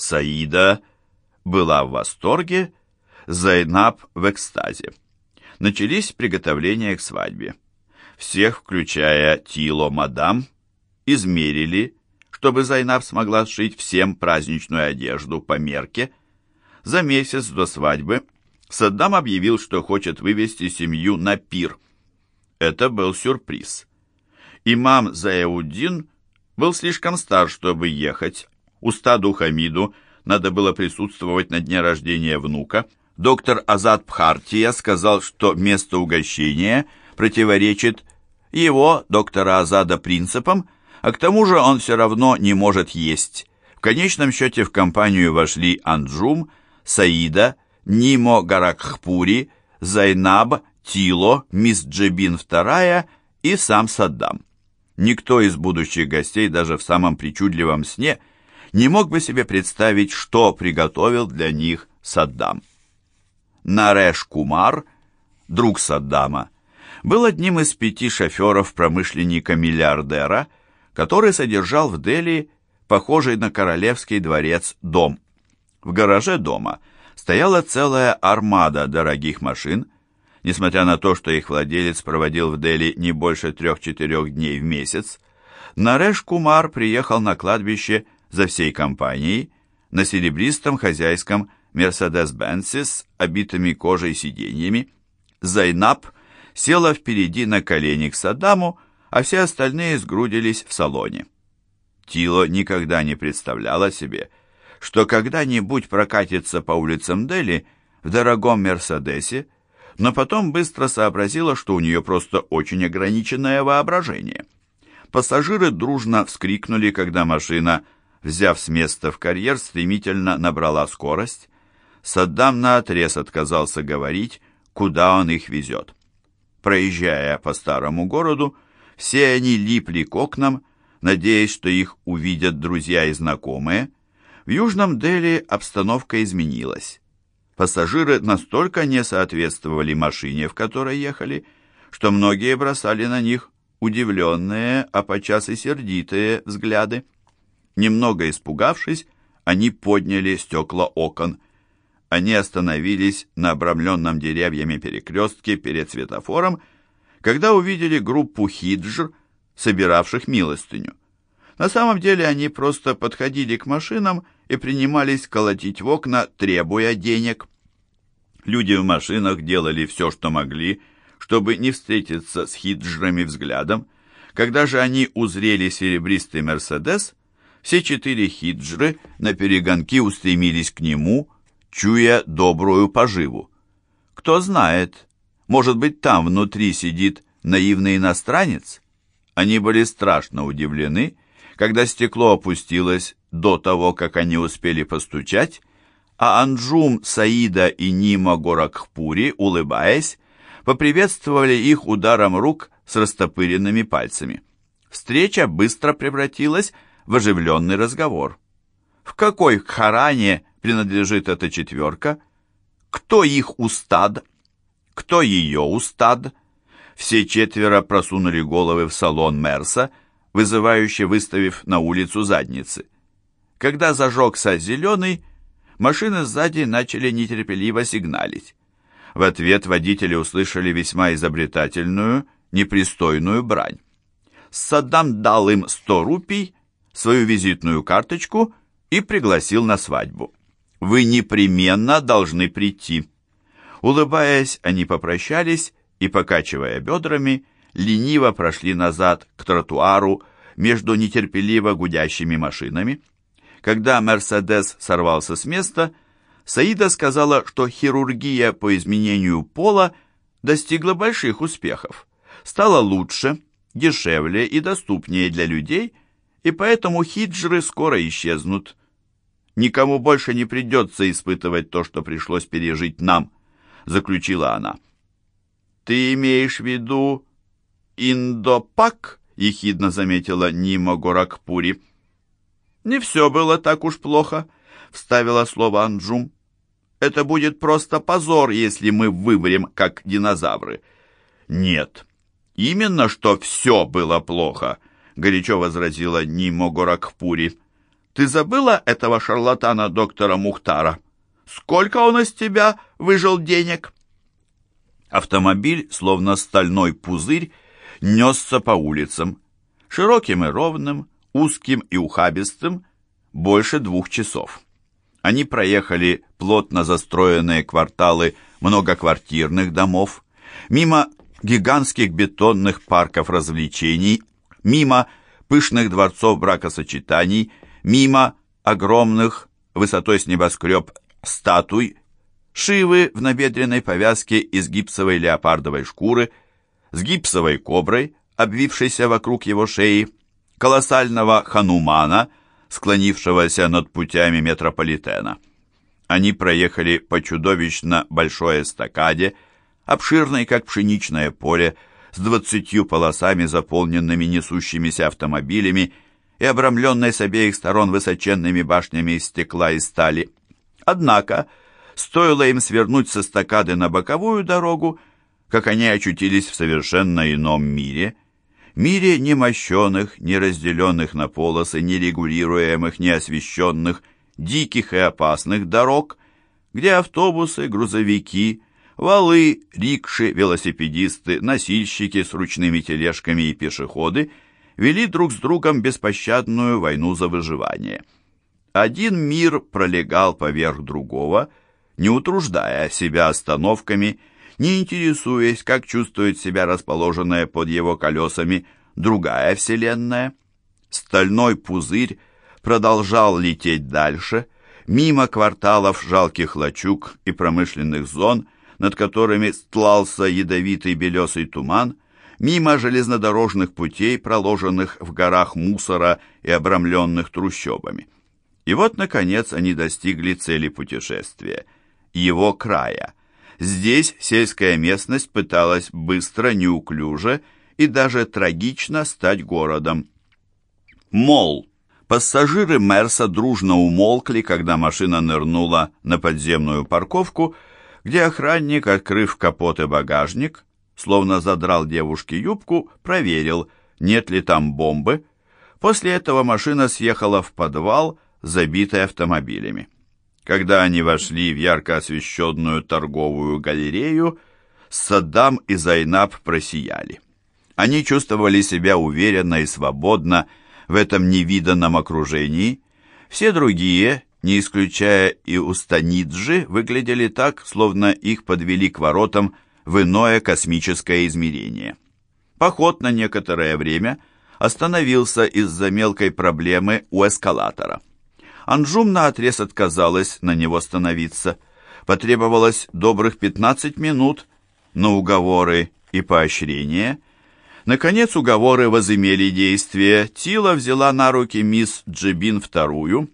Саида была в восторге, Зайнаб в экстазе. Начались приготовления к свадьбе. Всех, включая Тило мадам, измерили, чтобы Зайнаб смогла сшить всем праздничную одежду по мерке. За месяц до свадьбы Саддам объявил, что хочет вывести семью на пир. Это был сюрприз. Имам Зияуддин был слишком стар, чтобы ехать. Устаду Хамиду надо было присутствовать на дне рождения внука. Доктор Азад Пхартия сказал, что место угощения противоречит его, доктора Азада, принципам, а к тому же он все равно не может есть. В конечном счете в компанию вошли Анджум, Саида, Нимо Гаракхпури, Зайнаб, Тило, мисс Джебин II и сам Саддам. Никто из будущих гостей даже в самом причудливом сне не мог бы себе представить, что приготовил для них Саддам. Нареш Кумар, друг Саддама, был одним из пяти шоферов промышленника-миллиардера, который содержал в Дели похожий на королевский дворец дом. В гараже дома стояла целая армада дорогих машин, несмотря на то, что их владелец проводил в Дели не больше трех-четырех дней в месяц, Нареш Кумар приехал на кладбище за всей компанией на серебристом хозяйском Мерседес-Бенце с обитыми кожей сиденьями. Зайнаб села впереди на колени к Саддаму, а все остальные сгрудились в салоне. Тило никогда не представляла себе, что когда-нибудь прокатится по улицам Дели в дорогом Мерседесе, но потом быстро сообразила, что у нее просто очень ограниченное воображение. Пассажиры дружно вскрикнули, когда машина, взяв с места в карьер, стремительно набрала скорость. Саддам наотрез отказался говорить, куда он их везет. Проезжая по старому городу, все они липли к окнам, надеясь, что их увидят друзья и знакомые. В Южном Дели обстановка изменилась. Пассажиры настолько не соответствовали машине, в которой ехали, что многие бросали на них удивленные, а подчас и сердитые взгляды. Немного испугавшись, они подняли стекла окон. Они остановились на обрамленном деревьями перекрестке перед светофором когда увидели группу хиджр, собиравших милостыню. На самом деле они просто подходили к машинам и принимались колотить в окна, требуя денег. Люди в машинах делали все, что могли, чтобы не встретиться с хиджрами взглядом. Когда же они узрели серебристый «Мерседес», все четыре хиджры на перегонки устремились к нему, чуя добрую поживу. Кто знает, может быть, там внутри сидит наивный иностранец? Они были страшно удивлены, когда стекло опустилось до того, как они успели постучать, а Анджум, Саида и Нима Горакхпури, улыбаясь, поприветствовали их ударом рук с растопыренными пальцами. Встреча быстро превратилась оживленный разговор. В какой харане принадлежит эта четверка? Кто их устад? Кто ее устад? Все четверо просунули головы в салон Мерса, вызывающе выставив на улицу задницы. Когда зажегся зеленый, машины сзади начали нетерпеливо сигналить. В ответ водители услышали весьма изобретательную, непристойную брань. Саддам дал им сто рупий, свою визитную карточку и пригласил на свадьбу. «Вы непременно должны прийти», Улыбаясь, они попрощались и, покачивая бедрами, лениво прошли назад к тротуару между нетерпеливо гудящими машинами. Когда «Мерседес» сорвался с места, Саида сказала, что хирургия по изменению пола достигла больших успехов, стала лучше, дешевле и доступнее для людей, и поэтому хиджры скоро исчезнут. Никому больше не придется испытывать то, что пришлось пережить нам – заключила она. «Ты имеешь в виду Индопак?» — ехидно заметила Нима Горакпури. «Не все было так уж плохо», — вставила слово Анджум. «Это будет просто позор, если мы выберем, как динозавры». «Нет, именно что все было плохо», — горячо возразила Нима Горакпури. Ты забыла этого шарлатана доктора Мухтара? Сколько он из тебя выжил денег?» Автомобиль, словно стальной пузырь, несся по улицам. Широким и ровным, узким и ухабистым, больше двух часов. Они проехали плотно застроенные кварталы многоквартирных домов, мимо гигантских бетонных парков развлечений, мимо пышных дворцов бракосочетаний, мимо огромных, высотой с небоскреб, статуй, Шивы в набедренной повязке из гипсовой леопардовой шкуры, с гипсовой коброй, обвившейся вокруг его шеи, колоссального ханумана, склонившегося над путями метрополитена. Они проехали по чудовищно большой эстакаде, обширной, как пшеничное поле, с двадцатью полосами, заполненными несущимися автомобилями и обрамленной с обеих сторон высоченными башнями из стекла и стали. Однако, стоило им свернуть со стакады на боковую дорогу, как они очутились в совершенно ином мире, мире не мощенных, не разделенных на полосы, не регулируемых, не освещенных, диких и опасных дорог, где автобусы, грузовики, валы, рикши, велосипедисты, носильщики с ручными тележками и пешеходы вели друг с другом беспощадную войну за выживание. Один мир пролегал поверх другого – не утруждая себя остановками, не интересуясь, как чувствует себя расположенная под его колесами другая вселенная. Стальной пузырь продолжал лететь дальше, мимо кварталов жалких лачуг и промышленных зон, над которыми стлался ядовитый белесый туман, мимо железнодорожных путей, проложенных в горах мусора и обрамленных трущобами. И вот, наконец, они достигли цели путешествия — его края. Здесь сельская местность пыталась быстро, неуклюже и даже трагично стать городом. Мол, пассажиры Мерса дружно умолкли, когда машина нырнула на подземную парковку, где охранник, открыв капот и багажник, словно задрал девушке юбку, проверил, нет ли там бомбы. После этого машина съехала в подвал, забитый автомобилями. Когда они вошли в ярко освещенную торговую галерею, Саддам и Зайнаб просияли. Они чувствовали себя уверенно и свободно в этом невиданном окружении. Все другие, не исключая и Устаниджи, выглядели так, словно их подвели к воротам в иное космическое измерение. Поход на некоторое время остановился из-за мелкой проблемы у эскалатора. Анжум наотрез отказалась на него становиться. Потребовалось добрых 15 минут на уговоры и поощрения. Наконец уговоры возымели действие. Тила взяла на руки мисс Джибин вторую.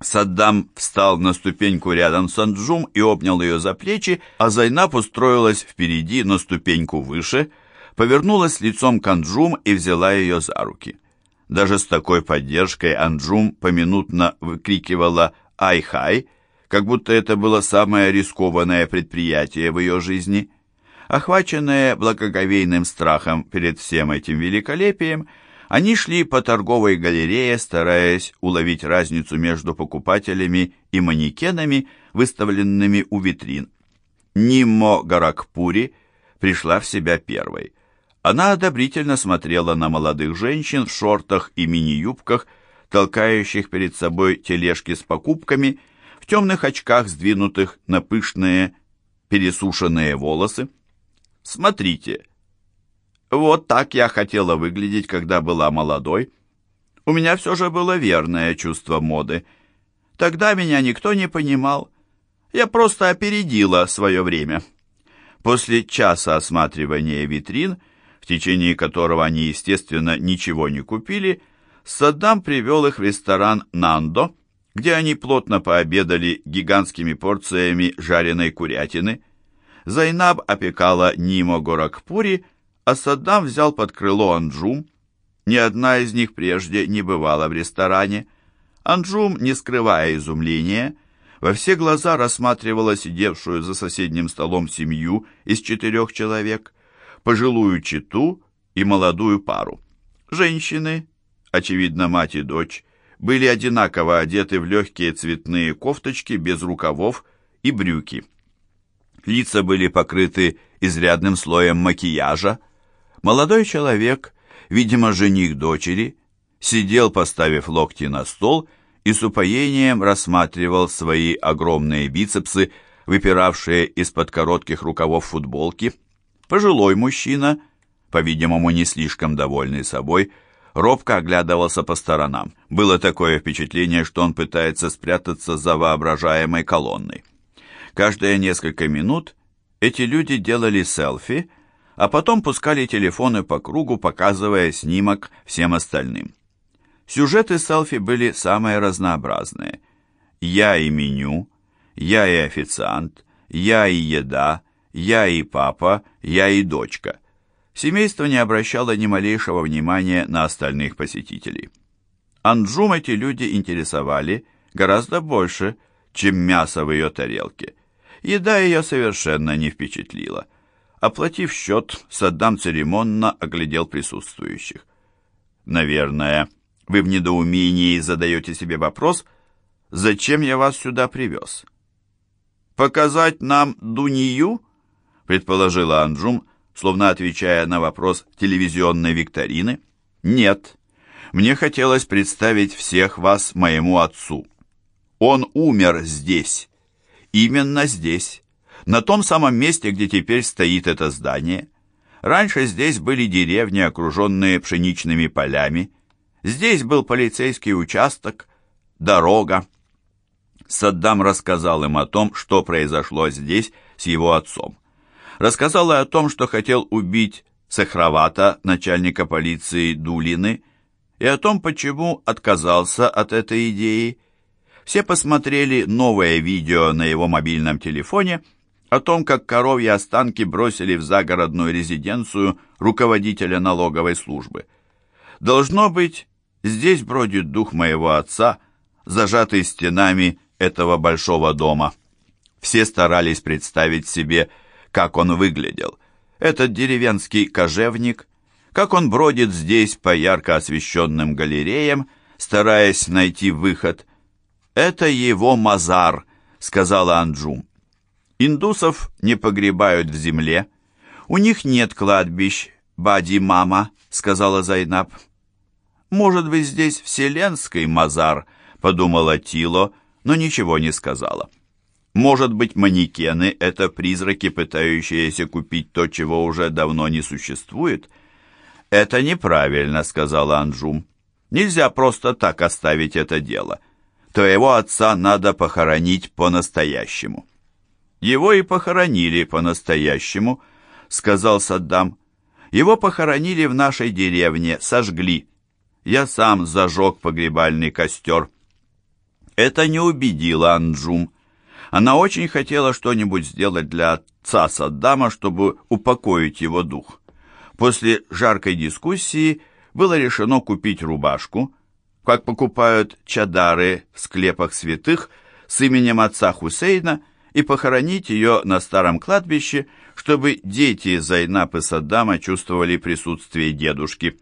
Саддам встал на ступеньку рядом с Анджум и обнял ее за плечи, а Зайнаб устроилась впереди на ступеньку выше, повернулась лицом к Анджум и взяла ее за руки. Даже с такой поддержкой Анджум поминутно выкрикивала «Ай-хай», как будто это было самое рискованное предприятие в ее жизни. Охваченные благоговейным страхом перед всем этим великолепием, они шли по торговой галерее, стараясь уловить разницу между покупателями и манекенами, выставленными у витрин. Ниммо Гаракпури пришла в себя первой. Она одобрительно смотрела на молодых женщин в шортах и мини-юбках, толкающих перед собой тележки с покупками, в темных очках, сдвинутых на пышные пересушенные волосы. «Смотрите, вот так я хотела выглядеть, когда была молодой. У меня все же было верное чувство моды. Тогда меня никто не понимал. Я просто опередила свое время». После часа осматривания витрин – в течение которого они, естественно, ничего не купили, Саддам привел их в ресторан «Нандо», где они плотно пообедали гигантскими порциями жареной курятины. Зайнаб опекала Нимо Горакпури, а Саддам взял под крыло Анджум. Ни одна из них прежде не бывала в ресторане. Анджум, не скрывая изумления, во все глаза рассматривала сидевшую за соседним столом семью из четырех человек пожилую читу и молодую пару. Женщины, очевидно, мать и дочь, были одинаково одеты в легкие цветные кофточки без рукавов и брюки. Лица были покрыты изрядным слоем макияжа. Молодой человек, видимо, жених дочери, сидел, поставив локти на стол, и с упоением рассматривал свои огромные бицепсы, выпиравшие из-под коротких рукавов футболки. Пожилой мужчина, по-видимому, не слишком довольный собой, робко оглядывался по сторонам. Было такое впечатление, что он пытается спрятаться за воображаемой колонной. Каждые несколько минут эти люди делали селфи, а потом пускали телефоны по кругу, показывая снимок всем остальным. Сюжеты селфи были самые разнообразные. Я и меню, я и официант, я и еда, я и папа, я и дочка. Семейство не обращало ни малейшего внимания на остальных посетителей. Анджум эти люди интересовали гораздо больше, чем мясо в ее тарелке – Еда ее совершенно не впечатлила. Оплатив счет, Саддам церемонно оглядел присутствующих. «Наверное, вы в недоумении задаете себе вопрос, зачем я вас сюда привез?» «Показать нам Дунию?» — предположила Анджум, словно отвечая на вопрос телевизионной викторины. «Нет, мне хотелось представить всех вас моему отцу. Он умер здесь, Именно здесь, на том самом месте, где теперь стоит это здание. Раньше здесь были деревни, окруженные пшеничными полями. Здесь был полицейский участок, дорога. Саддам рассказал им о том, что произошло здесь с его отцом. Рассказал и о том, что хотел убить Сахравата, начальника полиции Дулины, и о том, почему отказался от этой идеи, все посмотрели новое видео на его мобильном телефоне о том, как коровьи останки бросили в загородную резиденцию руководителя налоговой службы. Должно быть, здесь бродит дух моего отца, зажатый стенами этого большого дома. Все старались представить себе, как он выглядел. Этот деревенский кожевник, как он бродит здесь по ярко освещенным галереям, стараясь найти выход – «Это его мазар», — сказала Анджум. «Индусов не погребают в земле. У них нет кладбищ, бади-мама», — сказала Зайнаб. «Может быть, здесь вселенский мазар», — подумала Тило, но ничего не сказала. «Может быть, манекены — это призраки, пытающиеся купить то, чего уже давно не существует?» «Это неправильно», — сказала Анджум. «Нельзя просто так оставить это дело твоего отца надо похоронить по-настоящему». «Его и похоронили по-настоящему», — сказал Саддам. «Его похоронили в нашей деревне, сожгли. Я сам зажег погребальный костер». Это не убедило Анджум. Она очень хотела что-нибудь сделать для отца Саддама, чтобы упокоить его дух. После жаркой дискуссии было решено купить рубашку, как покупают чадары в склепах святых с именем отца Хусейна и похоронить ее на старом кладбище, чтобы дети Зайнаб и Саддама чувствовали присутствие дедушки.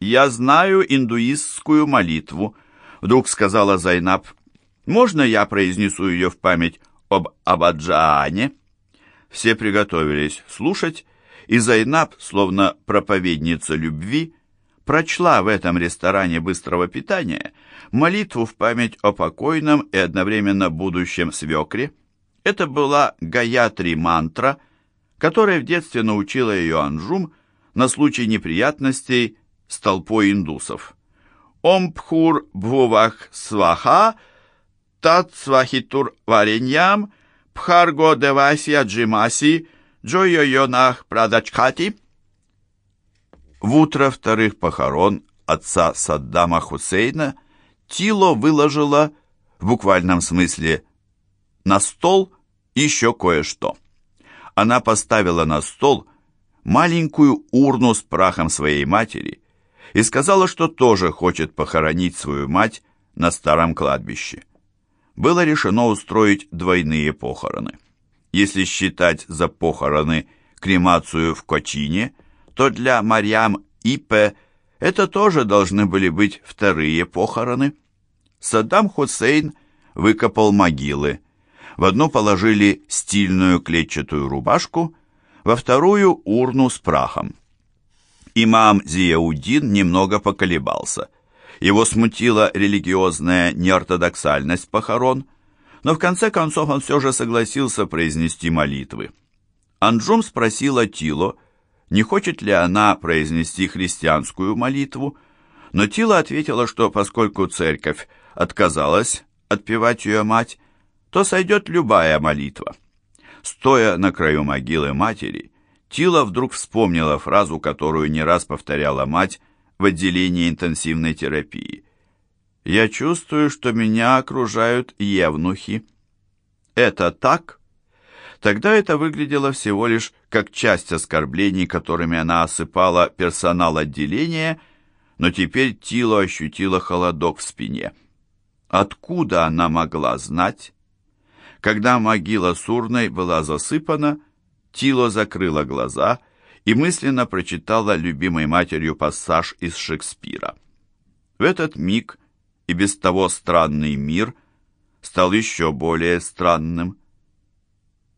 «Я знаю индуистскую молитву», — вдруг сказала Зайнаб. «Можно я произнесу ее в память об Абаджаане?» Все приготовились слушать, и Зайнаб, словно проповедница любви, прочла в этом ресторане быстрого питания молитву в память о покойном и одновременно будущем свекре. Это была Гаятри мантра, которой в детстве научила ее Анжум на случай неприятностей с толпой индусов. Омпхур бхувах сваха, тат свахитур вареньям, пхарго девасия джимаси, джойо-йонах прадачхати – в утро вторых похорон отца Саддама Хусейна Тило выложила, в буквальном смысле, на стол еще кое-что. Она поставила на стол маленькую урну с прахом своей матери и сказала, что тоже хочет похоронить свою мать на старом кладбище. Было решено устроить двойные похороны. Если считать за похороны кремацию в Кочине – то для Марьям Ипе это тоже должны были быть вторые похороны. Саддам Хусейн выкопал могилы. В одну положили стильную клетчатую рубашку, во вторую урну с прахом. Имам Зияудин немного поколебался. Его смутила религиозная неортодоксальность похорон, но в конце концов он все же согласился произнести молитвы. Анджум спросила Тило, не хочет ли она произнести христианскую молитву, но Тила ответила, что поскольку церковь отказалась отпевать ее мать, то сойдет любая молитва. Стоя на краю могилы матери, Тила вдруг вспомнила фразу, которую не раз повторяла мать в отделении интенсивной терапии. «Я чувствую, что меня окружают евнухи». «Это так?» Тогда это выглядело всего лишь как часть оскорблений, которыми она осыпала персонал отделения, но теперь Тило ощутила холодок в спине. Откуда она могла знать? Когда могила Сурной была засыпана, Тило закрыла глаза и мысленно прочитала любимой матерью пассаж из Шекспира. В этот миг и без того странный мир стал еще более странным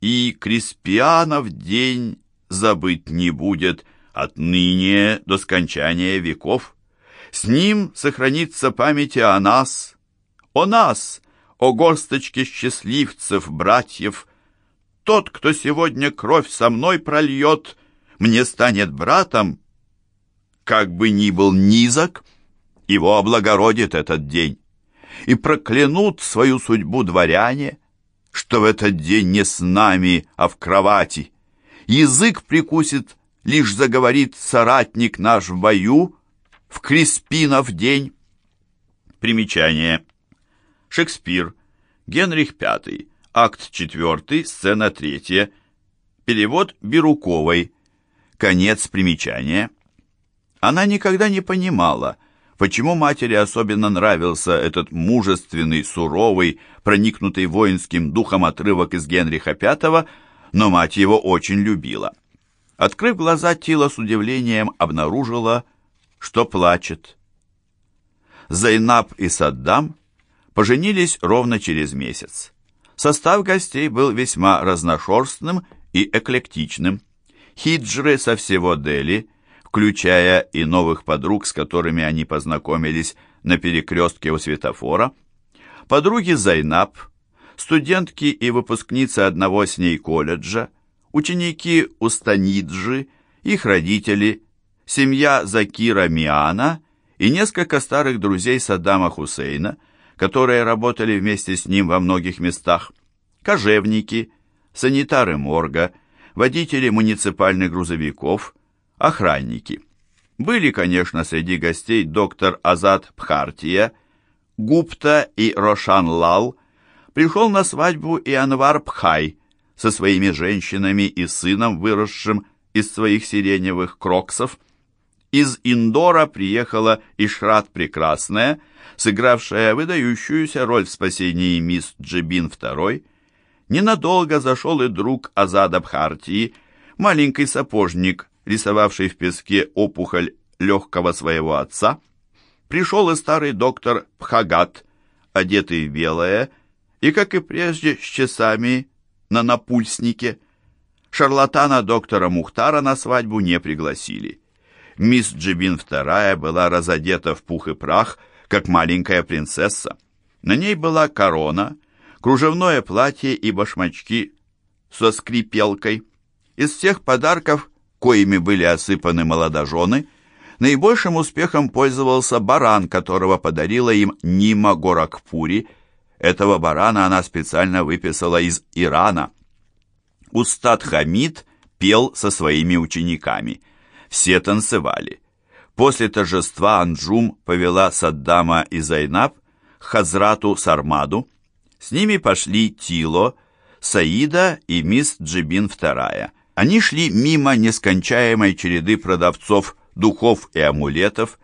и Криспианов день забыть не будет отныне до скончания веков. С ним сохранится память о нас, о нас, о горсточке счастливцев, братьев. Тот, кто сегодня кровь со мной прольет, мне станет братом, как бы ни был низок, его облагородит этот день. И проклянут свою судьбу дворяне, что в этот день не с нами, а в кровати. Язык прикусит, лишь заговорит соратник наш в бою, в Криспинов день. Примечание. Шекспир. Генрих V. Акт 4, сцена 3. Перевод Бируковой. Конец примечания. Она никогда не понимала, Почему матери особенно нравился этот мужественный, суровый, проникнутый воинским духом отрывок из Генриха V, но мать его очень любила. Открыв глаза, Тила с удивлением обнаружила, что плачет. Зайнаб и Саддам поженились ровно через месяц. Состав гостей был весьма разношерстным и эклектичным. Хиджры со всего Дели – включая и новых подруг, с которыми они познакомились на перекрестке у светофора, подруги Зайнаб, студентки и выпускницы одного с ней колледжа, ученики Устаниджи, их родители, семья Закира Миана и несколько старых друзей Саддама Хусейна, которые работали вместе с ним во многих местах, кожевники, санитары морга, водители муниципальных грузовиков – охранники. Были, конечно, среди гостей доктор Азат Пхартия, Гупта и Рошан Лал. Пришел на свадьбу и Анвар Пхай со своими женщинами и сыном, выросшим из своих сиреневых кроксов. Из Индора приехала Ишрат Прекрасная, сыгравшая выдающуюся роль в спасении мисс Джибин II. Ненадолго зашел и друг Азада Бхартии, маленький сапожник рисовавший в песке опухоль легкого своего отца, пришел и старый доктор Пхагат, одетый в белое, и, как и прежде, с часами на напульснике. Шарлатана доктора Мухтара на свадьбу не пригласили. Мисс Джибин II была разодета в пух и прах, как маленькая принцесса. На ней была корона, кружевное платье и башмачки со скрипелкой. Из всех подарков коими были осыпаны молодожены, наибольшим успехом пользовался баран, которого подарила им Нима Горакпури. Этого барана она специально выписала из Ирана. Устат Хамид пел со своими учениками. Все танцевали. После торжества Анджум повела Саддама и Зайнаб к Хазрату Сармаду. С ними пошли Тило, Саида и мисс Джибин II. Они шли мимо нескончаемой череды продавцов духов и амулетов,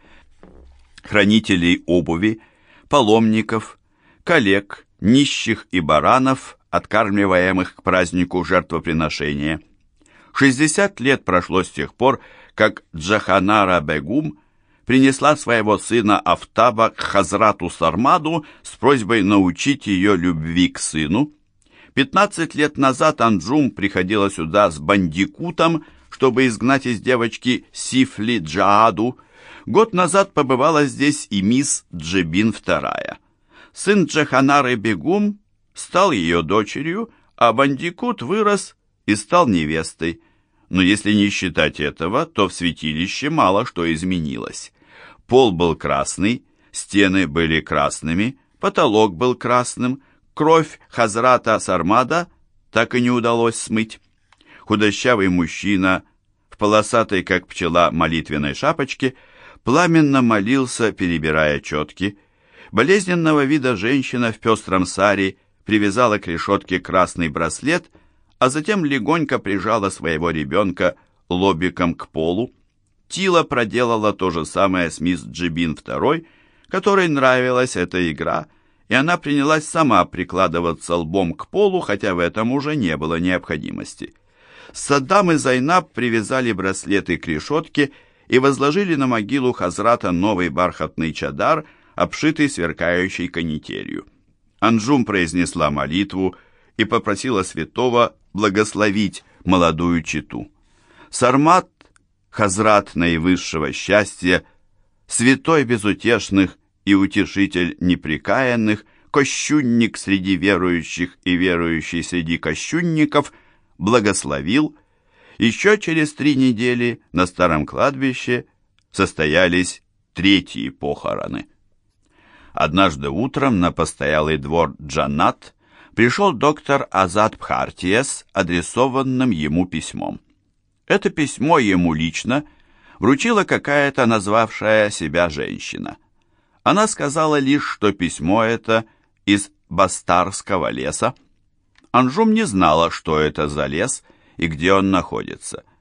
хранителей обуви, паломников, коллег, нищих и баранов, откармливаемых к празднику жертвоприношения. 60 лет прошло с тех пор, как Джаханара Бегум принесла своего сына Афтаба к Хазрату Сармаду с просьбой научить ее любви к сыну. Пятнадцать лет назад Анджум приходила сюда с бандикутом, чтобы изгнать из девочки Сифли Джааду. Год назад побывала здесь и мисс Джебин II. Сын Джаханары Бегум стал ее дочерью, а бандикут вырос и стал невестой. Но если не считать этого, то в святилище мало что изменилось. Пол был красный, стены были красными, потолок был красным, Кровь Хазрата Сармада так и не удалось смыть. Худощавый мужчина в полосатой, как пчела, молитвенной шапочке пламенно молился, перебирая четки. Болезненного вида женщина в пестром саре привязала к решетке красный браслет, а затем легонько прижала своего ребенка лобиком к полу. Тила проделала то же самое с мисс Джибин II, которой нравилась эта игра – и она принялась сама прикладываться лбом к полу, хотя в этом уже не было необходимости. Саддам и Зайнаб привязали браслеты к решетке и возложили на могилу Хазрата новый бархатный чадар, обшитый сверкающей канителью. Анжум произнесла молитву и попросила святого благословить молодую читу. Сармат, Хазрат наивысшего счастья, святой безутешных и утешитель неприкаянных, кощунник среди верующих и верующий среди кощунников, благословил. Еще через три недели на старом кладбище состоялись третьи похороны. Однажды утром на постоялый двор Джанат пришел доктор Азад Бхартиес адресованным ему письмом. Это письмо ему лично вручила какая-то назвавшая себя женщина – она сказала лишь, что письмо это из Бастарского леса. Анжум не знала, что это за лес и где он находится –